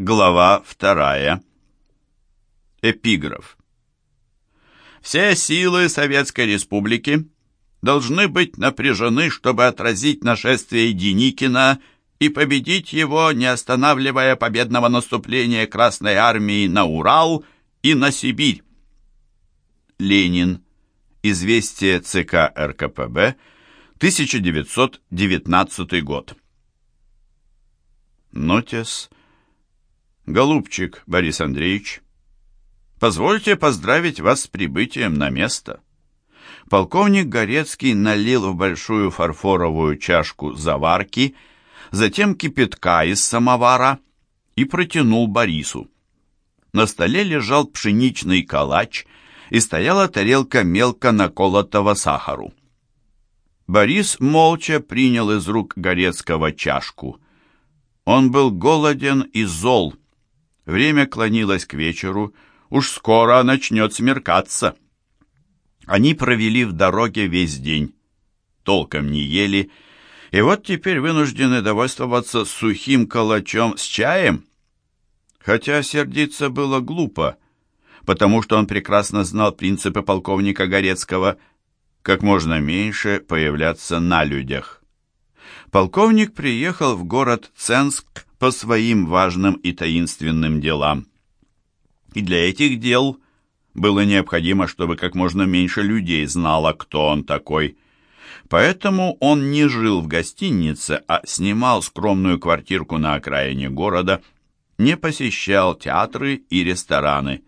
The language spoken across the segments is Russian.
Глава вторая. Эпиграф. Все силы Советской Республики должны быть напряжены, чтобы отразить нашествие Деникина и победить его, не останавливая победного наступления Красной Армии на Урал и на Сибирь. Ленин. Известие ЦК РКПБ. 1919 год. Нотис «Голубчик Борис Андреевич, позвольте поздравить вас с прибытием на место». Полковник Горецкий налил в большую фарфоровую чашку заварки, затем кипятка из самовара и протянул Борису. На столе лежал пшеничный калач и стояла тарелка мелко наколотого сахару. Борис молча принял из рук Горецкого чашку. Он был голоден и зол, Время клонилось к вечеру, уж скоро начнет смеркаться. Они провели в дороге весь день, толком не ели, и вот теперь вынуждены довольствоваться сухим калачом с чаем. Хотя сердиться было глупо, потому что он прекрасно знал принципы полковника Горецкого как можно меньше появляться на людях. Полковник приехал в город Ценск по своим важным и таинственным делам. И для этих дел было необходимо, чтобы как можно меньше людей знало, кто он такой. Поэтому он не жил в гостинице, а снимал скромную квартирку на окраине города, не посещал театры и рестораны.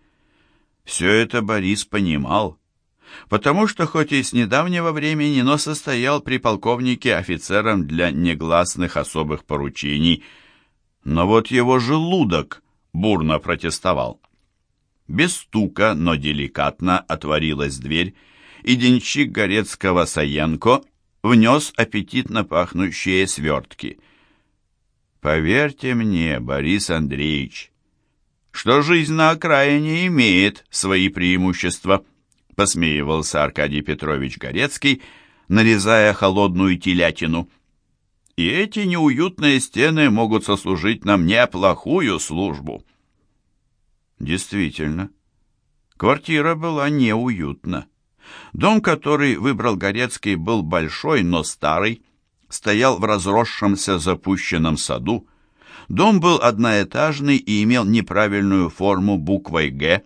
Все это Борис понимал, потому что хоть и с недавнего времени, но состоял при полковнике офицером для негласных особых поручений – но вот его желудок бурно протестовал. Без стука, но деликатно отворилась дверь, и денщик Горецкого Саенко внес аппетитно пахнущие свертки. «Поверьте мне, Борис Андреевич, что жизнь на окраине имеет свои преимущества», посмеивался Аркадий Петрович Горецкий, нарезая холодную телятину и эти неуютные стены могут сослужить нам неплохую службу. Действительно, квартира была неуютна. Дом, который выбрал Горецкий, был большой, но старый, стоял в разросшемся запущенном саду. Дом был одноэтажный и имел неправильную форму буквой «Г».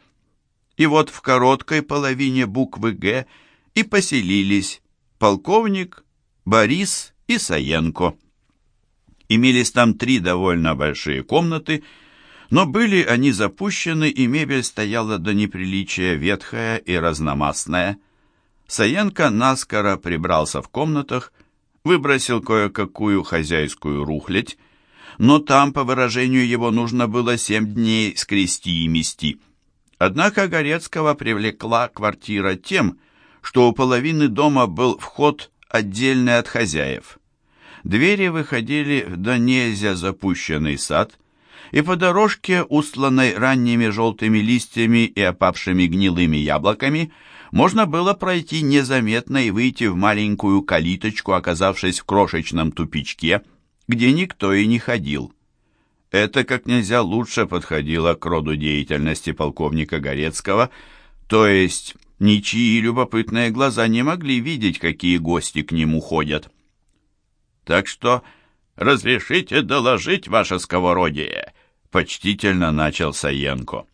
И вот в короткой половине буквы «Г» и поселились полковник, Борис и Саенко. Имелись там три довольно большие комнаты, но были они запущены, и мебель стояла до неприличия ветхая и разномастная. Саенко наскоро прибрался в комнатах, выбросил кое-какую хозяйскую рухлядь, но там, по выражению его, нужно было семь дней скрести и мести. Однако Горецкого привлекла квартира тем, что у половины дома был вход отдельный от хозяев. Двери выходили в до нельзя запущенный сад, и по дорожке, устланной ранними желтыми листьями и опавшими гнилыми яблоками, можно было пройти незаметно и выйти в маленькую калиточку, оказавшись в крошечном тупичке, где никто и не ходил. Это как нельзя лучше подходило к роду деятельности полковника Горецкого, то есть Ничьи любопытные глаза не могли видеть, какие гости к нему ходят. Так что разрешите доложить ваше сковородие, почтительно начал Саенко.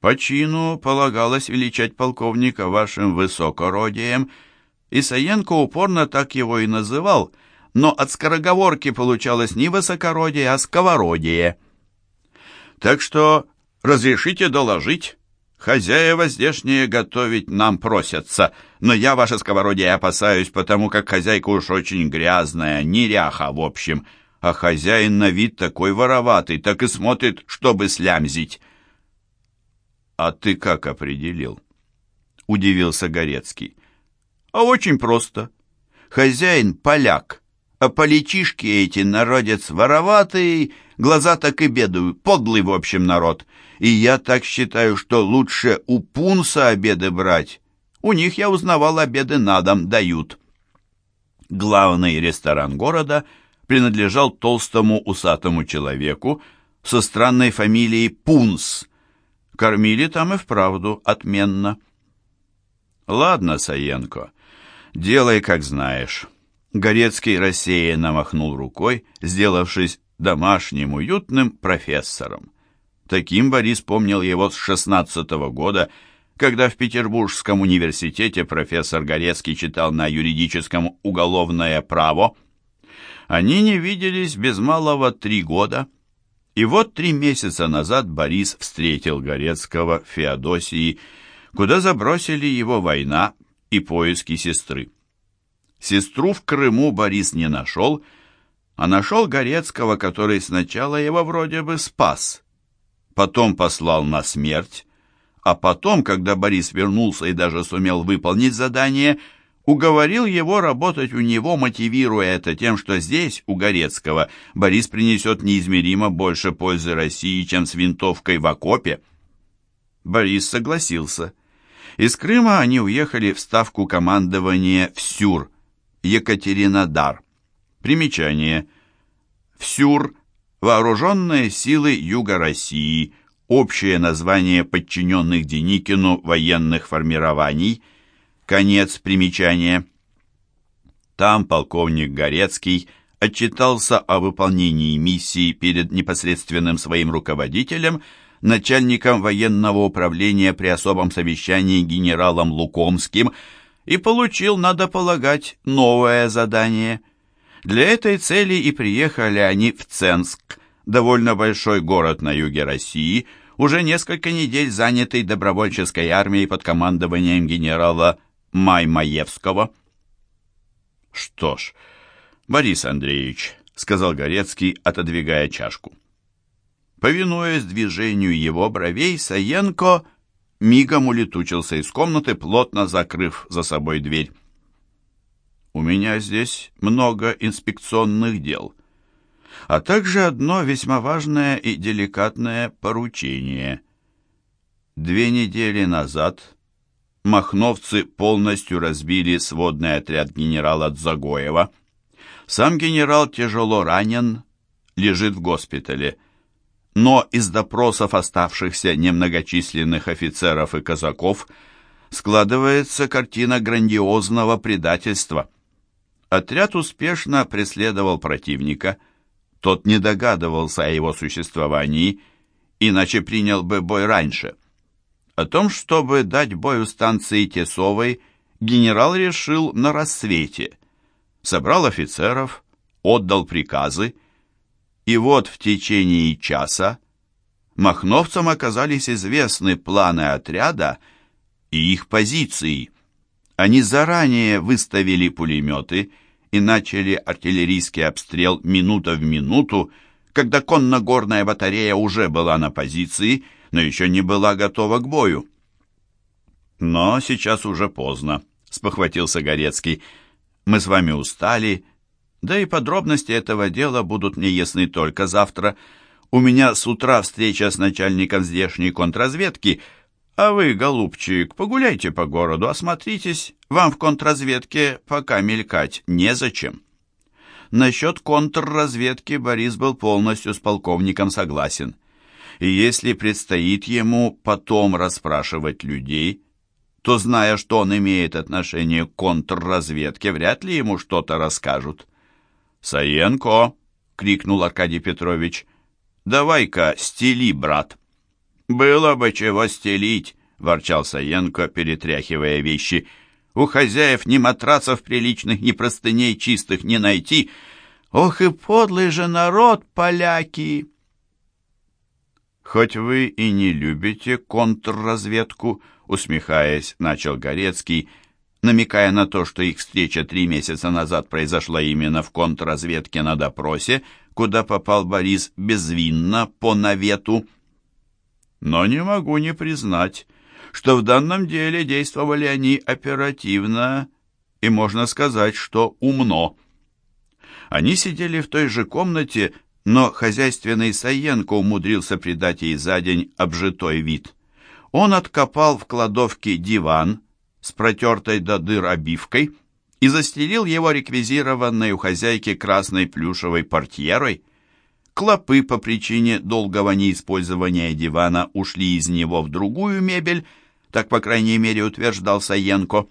По чину полагалось величать полковника вашим высокородием, и Саенко упорно так его и называл, но от скороговорки получалось не высокородие, а сковородие. Так что разрешите доложить, Хозяева здешние готовить нам просятся, но я, ваше сковородие, опасаюсь, потому как хозяйка уж очень грязная, неряха, в общем, а хозяин на вид такой вороватый, так и смотрит, чтобы слямзить. А ты как определил? Удивился Горецкий. А очень просто. Хозяин поляк, а поличишки эти народец вороватый, глаза так и бедуют, подлый, в общем, народ и я так считаю, что лучше у пунса обеды брать. У них, я узнавал, обеды на дом дают. Главный ресторан города принадлежал толстому усатому человеку, со странной фамилией Пунс. Кормили там и вправду отменно. Ладно, Саенко, делай, как знаешь. Горецкий рассеянно махнул рукой, сделавшись домашним уютным профессором. Таким Борис помнил его с шестнадцатого года, когда в Петербургском университете профессор Горецкий читал на юридическом уголовное право. Они не виделись без малого три года, и вот три месяца назад Борис встретил Горецкого в Феодосии, куда забросили его война и поиски сестры. Сестру в Крыму Борис не нашел, а нашел Горецкого, который сначала его вроде бы спас, потом послал на смерть, а потом, когда Борис вернулся и даже сумел выполнить задание, уговорил его работать у него, мотивируя это тем, что здесь, у Горецкого, Борис принесет неизмеримо больше пользы России, чем с винтовкой в окопе. Борис согласился. Из Крыма они уехали в ставку командования в Сюр – Екатеринодар. Примечание. ВСЮР – Вооруженные силы Юга России, общее название подчиненных Деникину военных формирований. Конец примечания. Там полковник Горецкий отчитался о выполнении миссии перед непосредственным своим руководителем, начальником военного управления при особом совещании генералом Лукомским – и получил, надо полагать, новое задание. Для этой цели и приехали они в Ценск, довольно большой город на юге России, уже несколько недель занятый добровольческой армией под командованием генерала Маймаевского. «Что ж, Борис Андреевич», — сказал Горецкий, отодвигая чашку. Повинуясь движению его бровей, Саенко мигом улетучился из комнаты, плотно закрыв за собой дверь. «У меня здесь много инспекционных дел, а также одно весьма важное и деликатное поручение. Две недели назад махновцы полностью разбили сводный отряд генерала Дзагоева. Сам генерал тяжело ранен, лежит в госпитале – но из допросов оставшихся немногочисленных офицеров и казаков складывается картина грандиозного предательства. Отряд успешно преследовал противника, тот не догадывался о его существовании, иначе принял бы бой раньше. О том, чтобы дать бой у станции Тесовой, генерал решил на рассвете. Собрал офицеров, отдал приказы, и вот в течение часа махновцам оказались известны планы отряда и их позиции. Они заранее выставили пулеметы и начали артиллерийский обстрел минута в минуту, когда конногорная батарея уже была на позиции, но еще не была готова к бою. «Но сейчас уже поздно», — спохватился Горецкий. «Мы с вами устали, да и подробности этого дела будут мне ясны только завтра. У меня с утра встреча с начальником здешней контрразведки, а вы, голубчик, погуляйте по городу, осмотритесь. Вам в контрразведке пока мелькать незачем». Насчет контрразведки Борис был полностью с полковником согласен. И если предстоит ему потом расспрашивать людей, то, зная, что он имеет отношение к контрразведке, вряд ли ему что-то расскажут. «Саенко!» — крикнул Аркадий Петрович. «Давай-ка стели, брат!» «Было бы чего стелить!» — ворчал Саенко, перетряхивая вещи. «У хозяев ни матрацев приличных, ни простыней чистых не найти. Ох и подлый же народ, поляки!» «Хоть вы и не любите контрразведку», — усмехаясь, начал Горецкий, — намекая на то, что их встреча три месяца назад произошла именно в контрразведке на допросе, куда попал Борис безвинно по навету. Но не могу не признать, что в данном деле действовали они оперативно и, можно сказать, что умно. Они сидели в той же комнате, но хозяйственный Саенко умудрился придать ей за день обжитой вид. Он откопал в кладовке диван, с протертой до дыр обивкой и застелил его реквизированной у хозяйки красной плюшевой портьерой. Клопы по причине долгого неиспользования дивана ушли из него в другую мебель, так, по крайней мере, утверждал Саенко.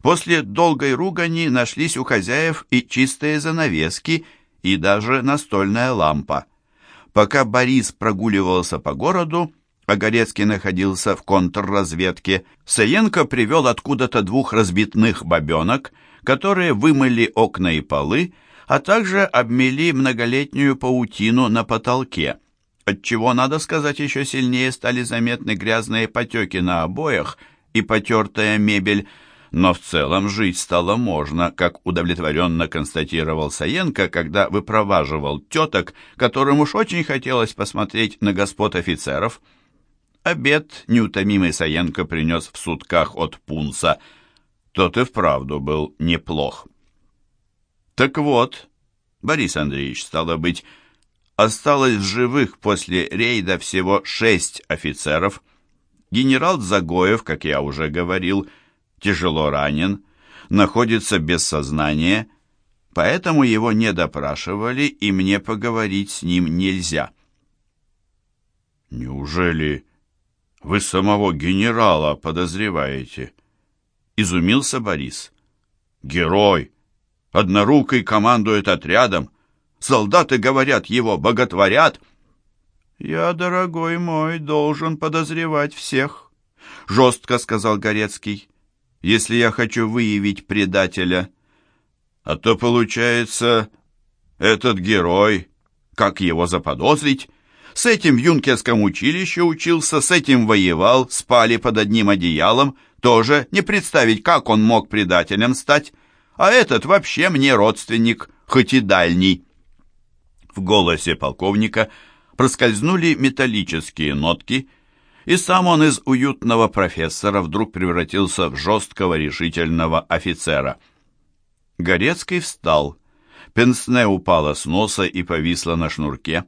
После долгой ругани нашлись у хозяев и чистые занавески, и даже настольная лампа. Пока Борис прогуливался по городу, а Горецкий находился в контрразведке, Саенко привел откуда-то двух разбитных бабенок, которые вымыли окна и полы, а также обмели многолетнюю паутину на потолке, отчего, надо сказать, еще сильнее стали заметны грязные потеки на обоях и потертая мебель, но в целом жить стало можно, как удовлетворенно констатировал Саенко, когда выпроваживал теток, которым уж очень хотелось посмотреть на господ офицеров. Обед неутомимый Саенко принес в сутках от пунса. Тот и вправду был неплох. Так вот, Борис Андреевич, стало быть, осталось в живых после рейда всего шесть офицеров. Генерал Загоев, как я уже говорил, тяжело ранен, находится без сознания, поэтому его не допрашивали, и мне поговорить с ним нельзя. «Неужели вы самого генерала подозреваете?» — изумился Борис. «Герой! Однорукий командует отрядом. Солдаты, говорят, его боготворят. «Я, дорогой мой, должен подозревать всех», — жестко сказал Горецкий, «если я хочу выявить предателя». «А то, получается, этот герой, как его заподозрить?» С этим в юнкерском училище учился, с этим воевал, спали под одним одеялом. Тоже не представить, как он мог предателем стать а этот вообще мне родственник, хоть и дальний». В голосе полковника проскользнули металлические нотки, и сам он из уютного профессора вдруг превратился в жесткого решительного офицера. Горецкий встал. Пенсне упала с носа и повисла на шнурке.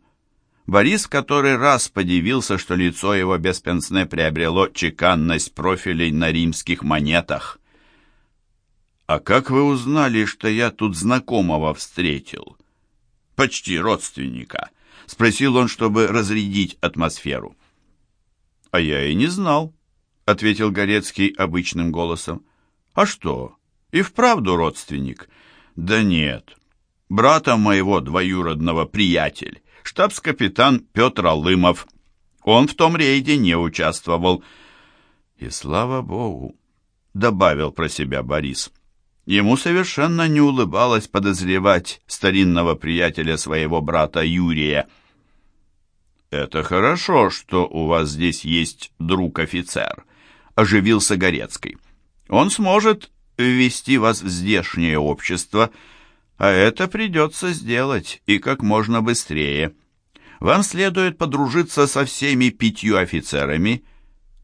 Борис который раз подивился, что лицо его без пенсне приобрело чеканность профилей на римских монетах. «А как вы узнали, что я тут знакомого встретил?» «Почти родственника», — спросил он, чтобы разрядить атмосферу. «А я и не знал», — ответил Горецкий обычным голосом. «А что, и вправду родственник?» «Да нет, брата моего двоюродного приятель, штабс-капитан Петр Алымов. Он в том рейде не участвовал». «И слава богу», — добавил про себя Борис. Ему совершенно не улыбалось подозревать старинного приятеля своего брата Юрия. «Это хорошо, что у вас здесь есть друг-офицер», — оживился Горецкий. «Он сможет ввести вас в здешнее общество, а это придется сделать и как можно быстрее. Вам следует подружиться со всеми пятью офицерами,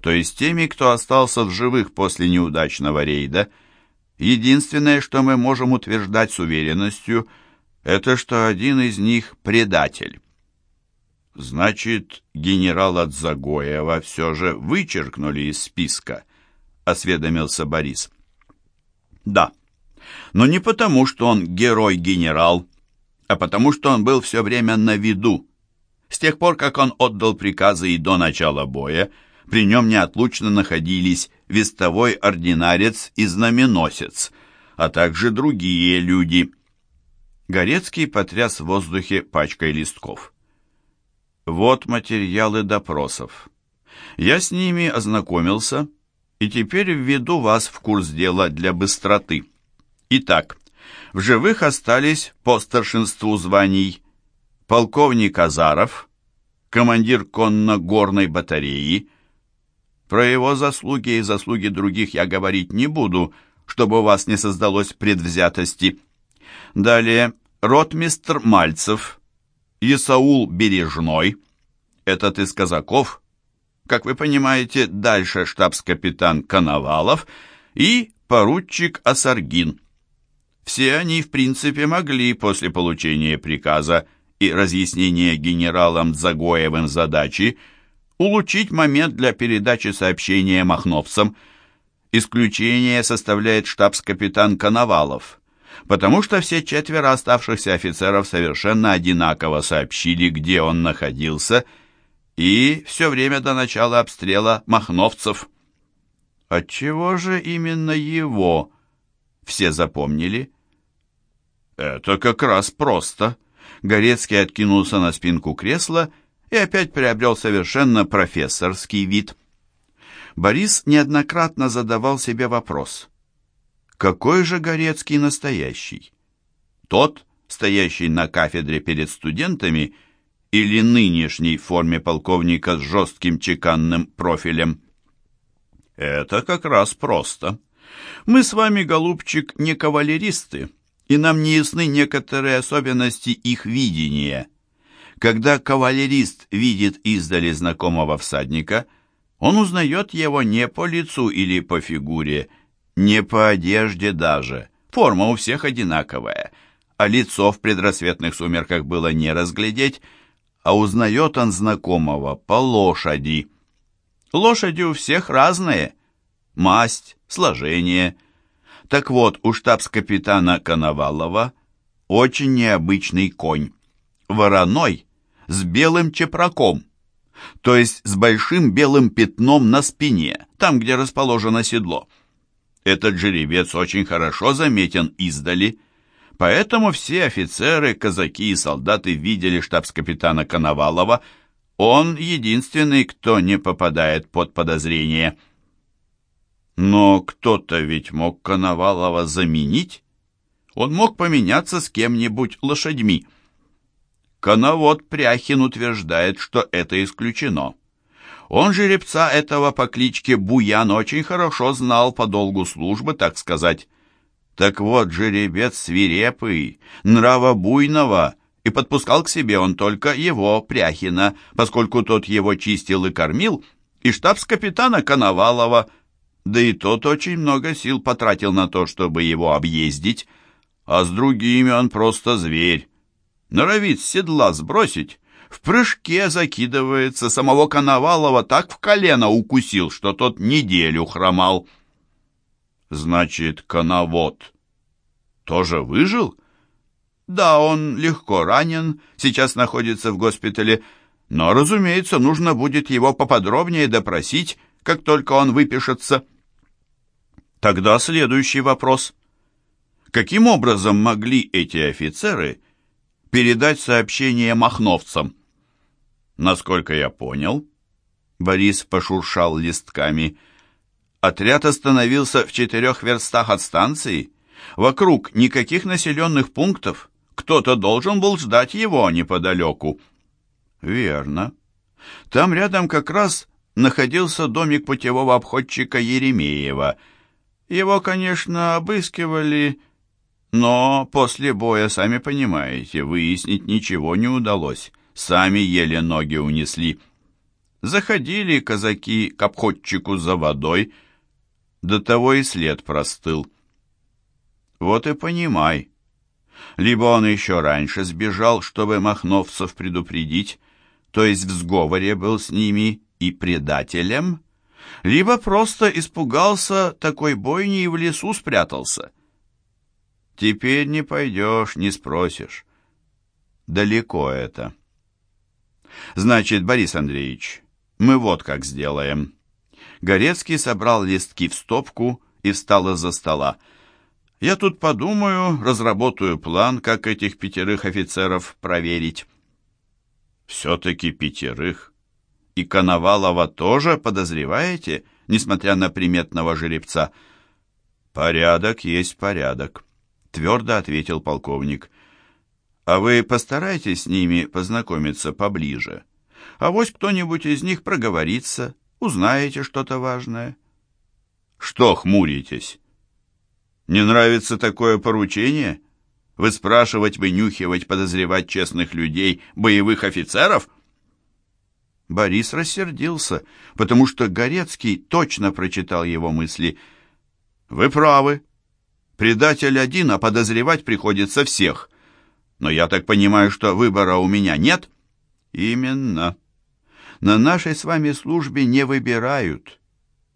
то есть теми, кто остался в живых после неудачного рейда, — Единственное, что мы можем утверждать с уверенностью, это что один из них предатель. Значит, генерала Загоева все же вычеркнули из списка, осведомился Борис. Да, но не потому, что он герой-генерал, а потому, что он был все время на виду. С тех пор, как он отдал приказы и до начала боя, при нем неотлучно находились вестовой ординарец и знаменосец, а также другие люди. Горецкий потряс в воздухе пачкой листков. Вот материалы допросов. Я с ними ознакомился и теперь введу вас в курс дела для быстроты. Итак, в живых остались по старшинству званий полковник Азаров, командир конно-горной батареи, про его заслуги и заслуги других я говорить не буду, чтобы у вас не создалось предвзятости. Далее, ротмистр Мальцев, Исаул Бережной, этот из казаков, как вы понимаете, дальше штабс-капитан Коновалов и поручик Асаргин. Все они, в принципе, могли после получения приказа и разъяснения генералом Загоевым задачи улучшить момент для передачи сообщения махновцам. Исключение составляет штабс-капитан Коновалов. потому что все четверо оставшихся офицеров совершенно одинаково сообщили, где он находился, и все время до начала обстрела махновцев. Отчего же именно его все запомнили? Это как раз просто. Горецкий откинулся на спинку кресла и опять приобрел совершенно профессорский вид. Борис неоднократно задавал себе вопрос. Какой же Горецкий настоящий? Тот, стоящий на кафедре перед студентами, или нынешней форме полковника с жестким чеканным профилем? Это как раз просто. Мы с вами, голубчик, не кавалеристы, и нам не ясны некоторые особенности их видения. Когда кавалерист видит издали знакомого всадника, он узнает его не по лицу или по фигуре, не по одежде даже. Форма у всех одинаковая, а лицо в предрассветных сумерках было не разглядеть, а узнает он знакомого по лошади. Лошади у всех разные. Масть, сложение. Так вот, у штабс-капитана Коновалова очень необычный конь. Вороной с белым чепраком, то есть с большим белым пятном на спине, там, где расположено седло. Этот жеребец очень хорошо заметен издали, поэтому все офицеры, казаки и солдаты видели штабс-капитана Коновалова, он единственный, кто не попадает под подозрение. Но кто-то ведь мог Коновалова заменить. Он мог поменяться с кем-нибудь лошадьми. Коновод Пряхин утверждает, что это исключено. Он жеребца этого по кличке Буян очень хорошо знал по долгу службы, так сказать. Так вот, жеребец свирепый, нравобуйного, и подпускал к себе он только его, Пряхина, поскольку тот его чистил и кормил, и штабс-капитана Коновалова, да и тот очень много сил потратил на то, чтобы его объездить, а с другими он просто зверь. Норовит с седла сбросить, в прыжке закидывается, самого Коновалова так в колено укусил, что тот неделю хромал. Значит, коновод тоже выжил? Да, он легко ранен, сейчас находится в госпитале, но, разумеется, нужно будет его поподробнее допросить, как только он выпишется. Тогда следующий вопрос. Каким образом могли эти офицеры передать сообщение махновцам? Насколько я понял, Борис пошуршал листками, отряд остановился в четырех верстах от станции. Вокруг никаких населенных пунктов. Кто-то должен был ждать его неподалеку. Верно. Там рядом как раз находился домик путевого обходчика Еремеева. Его, конечно, обыскивали, но после боя, сами понимаете, выяснить ничего не удалось сами еле ноги унесли. Заходили казаки к обходчику за водой, до того и след простыл. Вот и понимай. Либо он еще раньше сбежал, чтобы махновцев предупредить, то есть в сговоре был с ними и предателем, либо просто испугался такой бойни и в лесу спрятался. Теперь не пойдешь, не спросишь. Далеко это. Значит, Борис Андреевич, мы вот как сделаем. Горецкий собрал листки в стопку и встал из-за стола. Я тут подумаю, разработаю план, как этих пятерых офицеров проверить. Все-таки пятерых. И Коновалова тоже подозреваете, несмотря на приметного жеребца? Порядок есть порядок, твердо ответил полковник. А вы постарайтесь с ними познакомиться поближе. А вось кто-нибудь из них проговорится, узнаете что-то важное. Что хмуритесь? Не нравится такое поручение? Вы спрашивать, вынюхивать, подозревать честных людей, боевых офицеров? Борис рассердился, потому что Горецкий точно прочитал его мысли. Вы правы. Предатель один, а подозревать приходится всех. Но я так понимаю, что выбора у меня нет? Именно. На нашей с вами службе не выбирают.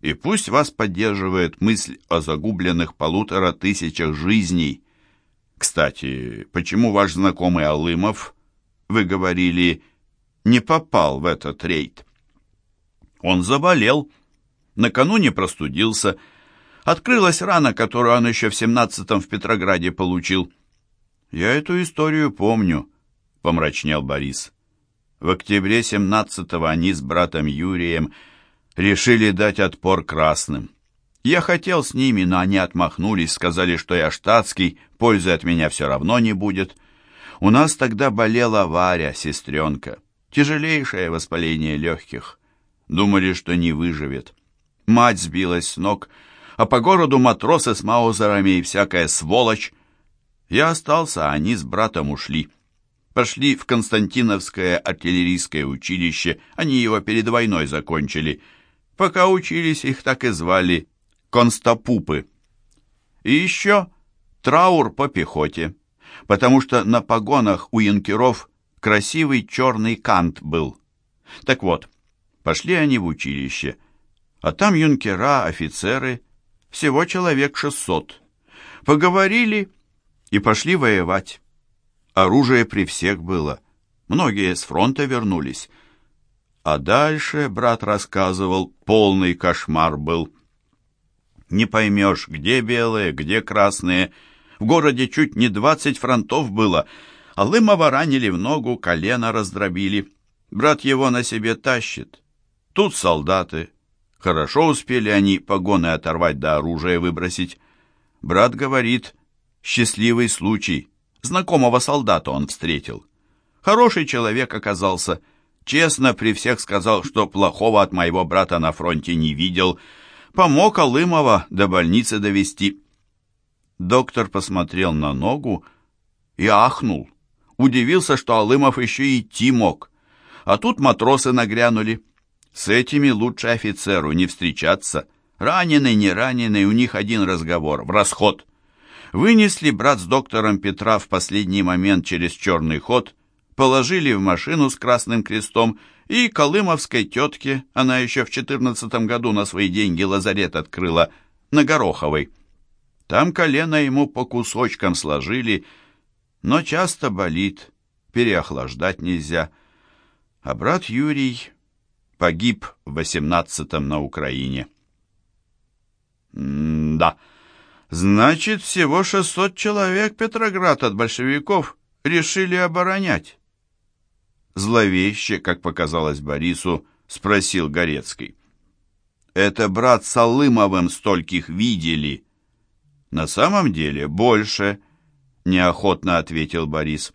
И пусть вас поддерживает мысль о загубленных полутора тысячах жизней. Кстати, почему ваш знакомый Алымов, вы говорили, не попал в этот рейд? Он заболел, накануне простудился, Открылась рана, которую он еще в семнадцатом в Петрограде получил. «Я эту историю помню», — помрачнел Борис. В октябре семнадцатого они с братом Юрием решили дать отпор красным. Я хотел с ними, но они отмахнулись, сказали, что я штатский, пользы от меня все равно не будет. У нас тогда болела Варя, сестренка. Тяжелейшее воспаление легких. Думали, что не выживет. Мать сбилась с ног, — а по городу матросы с маузерами и всякая сволочь. Я остался, а они с братом ушли. Пошли в Константиновское артиллерийское училище, они его перед войной закончили. Пока учились, их так и звали Констапупы. И еще траур по пехоте, потому что на погонах у янкеров красивый черный кант был. Так вот, пошли они в училище, а там юнкера, офицеры всего человек шестьсот. Поговорили и пошли воевать. Оружие при всех было. Многие с фронта вернулись. А дальше, брат рассказывал, полный кошмар был. Не поймешь, где белые, где красные. В городе чуть не двадцать фронтов было. Алымова ранили в ногу, колено раздробили. Брат его на себе тащит. Тут солдаты, Хорошо успели они погоны оторвать да оружие выбросить. Брат говорит, счастливый случай. Знакомого солдата он встретил. Хороший человек оказался. Честно при всех сказал, что плохого от моего брата на фронте не видел. Помог Алымова до больницы довести. Доктор посмотрел на ногу и ахнул. Удивился, что Алымов еще идти мог. А тут матросы нагрянули. С этими лучше офицеру не встречаться. Раненый, не раненый, у них один разговор, в расход. Вынесли брат с доктором Петра в последний момент через черный ход, положили в машину с красным крестом и колымовской тетке, она еще в четырнадцатом году на свои деньги лазарет открыла, на Гороховой. Там колено ему по кусочкам сложили, но часто болит, переохлаждать нельзя. А брат Юрий погиб в 18-м на Украине. «Да, значит, всего 600 человек Петроград от большевиков решили оборонять». Зловеще, как показалось Борису, спросил Горецкий. «Это брат Салымовым стольких видели». «На самом деле больше», — неохотно ответил Борис.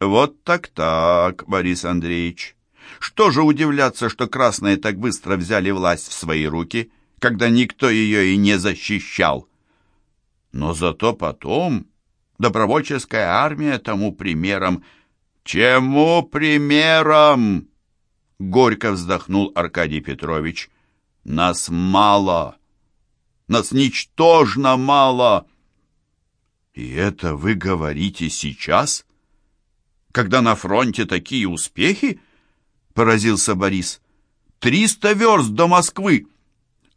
«Вот так-так, Борис Андреевич». Что же удивляться, что красные так быстро взяли власть в свои руки, когда никто ее и не защищал? Но зато потом добровольческая армия тому примером. Чему примером? Горько вздохнул Аркадий Петрович. Нас мало. Нас ничтожно мало. И это вы говорите сейчас? Когда на фронте такие успехи? — поразился Борис. «Триста верст до Москвы!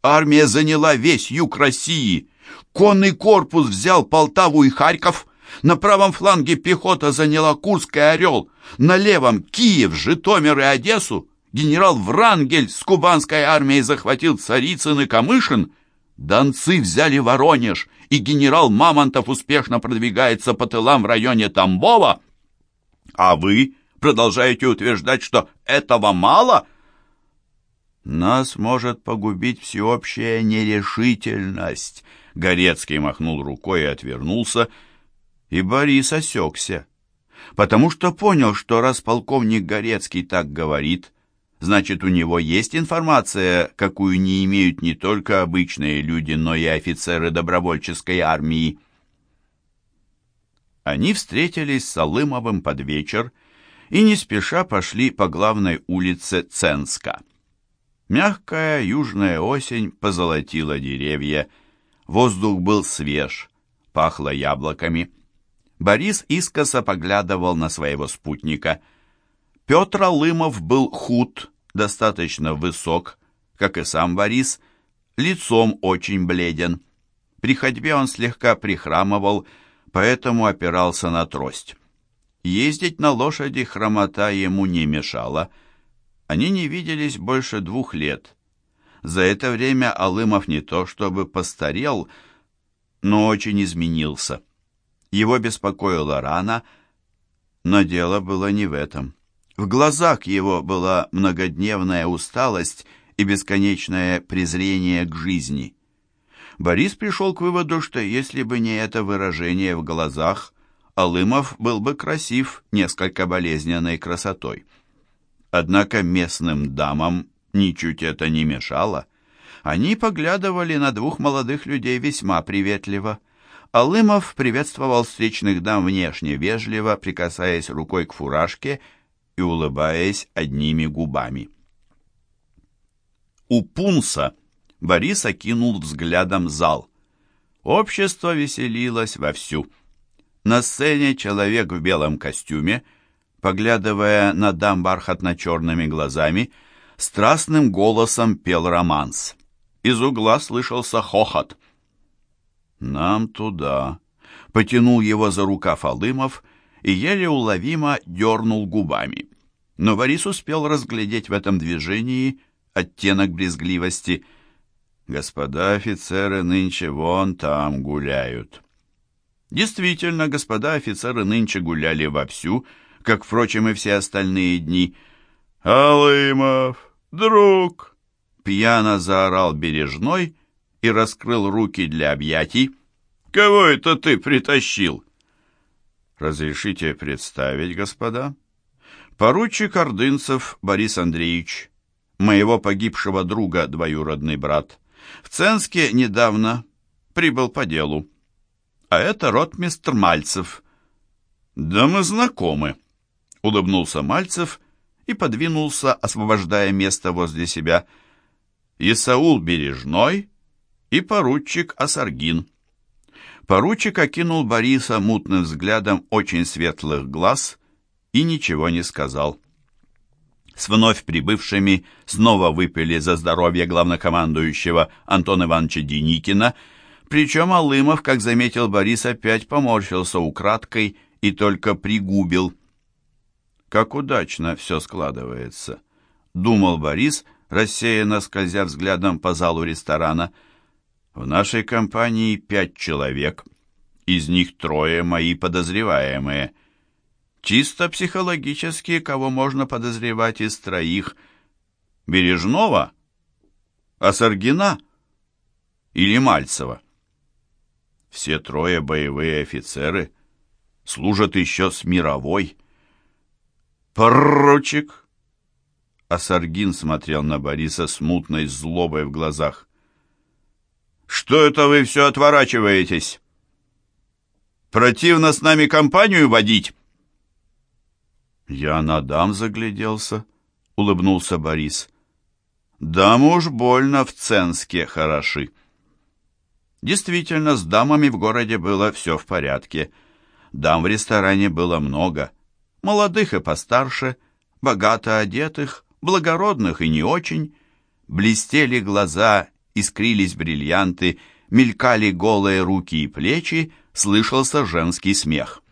Армия заняла весь юг России. Конный корпус взял Полтаву и Харьков. На правом фланге пехота заняла Курск и Орел. На левом — Киев, Житомир и Одессу. Генерал Врангель с кубанской армией захватил Царицын и Камышин. Донцы взяли Воронеж, и генерал Мамонтов успешно продвигается по тылам в районе Тамбова. А вы продолжаете утверждать, что этого мало? Нас может погубить всеобщая нерешительность. Горецкий махнул рукой и отвернулся, и Борис осекся, потому что понял, что раз полковник Горецкий так говорит, значит, у него есть информация, какую не имеют не только обычные люди, но и офицеры добровольческой армии. Они встретились с Алымовым под вечер, и не спеша пошли по главной улице Ценска. Мягкая южная осень позолотила деревья, воздух был свеж, пахло яблоками. Борис искоса поглядывал на своего спутника. Петр Алымов был худ, достаточно высок, как и сам Борис, лицом очень бледен. При ходьбе он слегка прихрамывал, поэтому опирался на трость. Ездить на лошади хромота ему не мешала. Они не виделись больше двух лет. За это время Алымов не то чтобы постарел, но очень изменился. Его беспокоила рана, но дело было не в этом. В глазах его была многодневная усталость и бесконечное презрение к жизни. Борис пришел к выводу, что если бы не это выражение в глазах, Алымов был бы красив несколько болезненной красотой. Однако местным дамам ничуть это не мешало. Они поглядывали на двух молодых людей весьма приветливо. Алымов приветствовал встречных дам внешне вежливо, прикасаясь рукой к фуражке и улыбаясь одними губами. У пунса Борис окинул взглядом зал. Общество веселилось вовсю. На сцене человек в белом костюме, поглядывая на дам бархатно-черными глазами, страстным голосом пел романс. Из угла слышался хохот. «Нам туда», — потянул его за рукав Алымов и еле уловимо дернул губами. Но Борис успел разглядеть в этом движении оттенок брезгливости. «Господа офицеры нынче вон там гуляют». Действительно, господа офицеры нынче гуляли вовсю, как, впрочем, и все остальные дни. «Алымов, друг!» Пьяно заорал Бережной и раскрыл руки для объятий. «Кого это ты притащил?» «Разрешите представить, господа?» «Поручик Ордынцев Борис Андреевич, моего погибшего друга, двоюродный брат. В Ценске недавно прибыл по делу а это ротмистр Мальцев». «Да мы знакомы», — улыбнулся Мальцев и подвинулся, освобождая место возле себя. «Исаул Бережной и поручик Асаргин». Поручик окинул Бориса мутным взглядом очень светлых глаз и ничего не сказал. С вновь прибывшими снова выпили за здоровье главнокомандующего Антона Ивановича Деникина — причем Алымов, как заметил Борис, опять поморщился украдкой и только пригубил. «Как удачно все складывается», — думал Борис, рассеянно скользя взглядом по залу ресторана. «В нашей компании пять человек, из них трое мои подозреваемые. Чисто психологически, кого можно подозревать из троих? Бережного? Асаргина? Или Мальцева?» Все трое боевые офицеры служат еще с мировой. «Поручик!» А Саргин смотрел на Бориса с мутной злобой в глазах. «Что это вы все отворачиваетесь? Противно с нами компанию водить?» «Я на дам загляделся», — улыбнулся Борис. «Дамы уж больно в Ценске хороши». Действительно, с дамами в городе было все в порядке. Дам в ресторане было много. Молодых и постарше, богато одетых, благородных и не очень. Блестели глаза, искрились бриллианты, мелькали голые руки и плечи, слышался женский смех.